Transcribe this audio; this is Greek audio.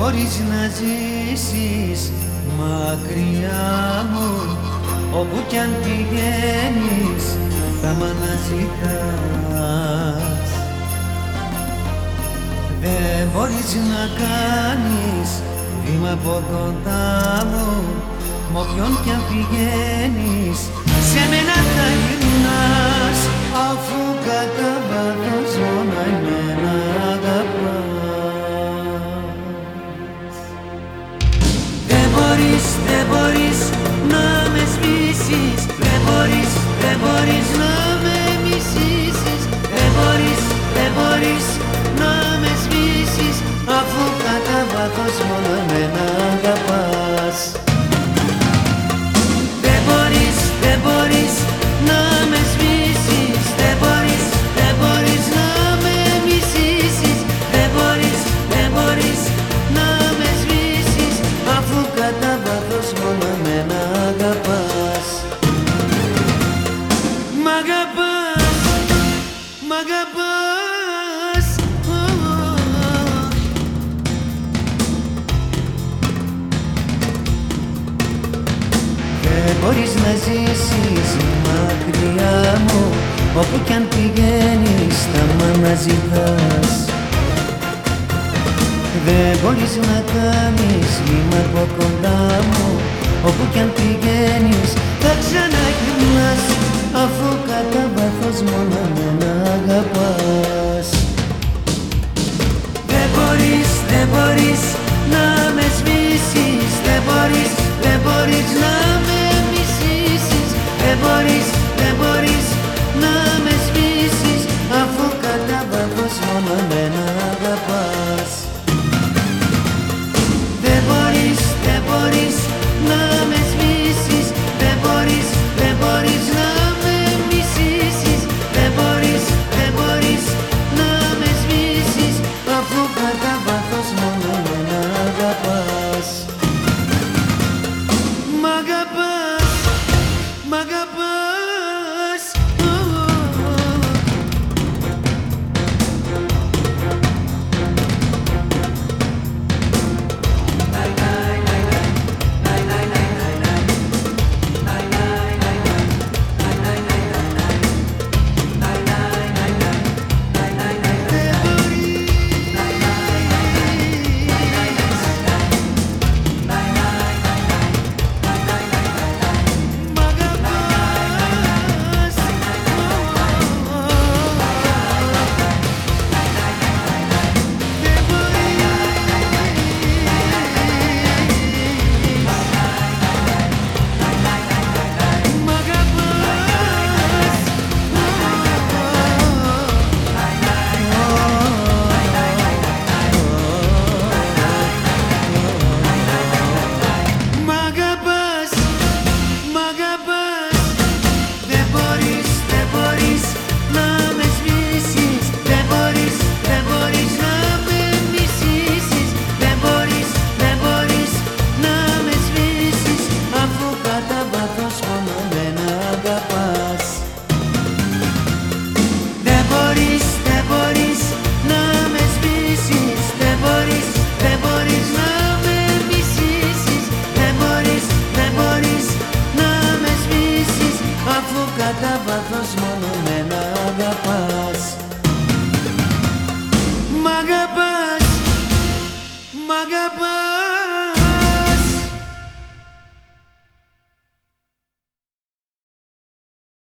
χωρίς να ζήσεις μακριά μου όπου κι αν πηγαίνεις θα μ' αναζητάς. Δεν μπορείς να κάνεις βήμα από κοντά μου μ' όποιον κι αν πηγαίνεις σε μένα θα γυρνάς bodies. να ζήσεις μακριά μου Όπου κι αν πηγαίνεις τα μάνα ζητάς. Δεν μπορείς να κάνεις βήμα από κοντά μου Όπου κι αν πηγαίνεις θα ξαναγυρνάς αφού Μ' αγαπάς. αφού κατά βάθος μόνο μένα αγαπάς. Μ' αγαπάς, μ' αγαπάς.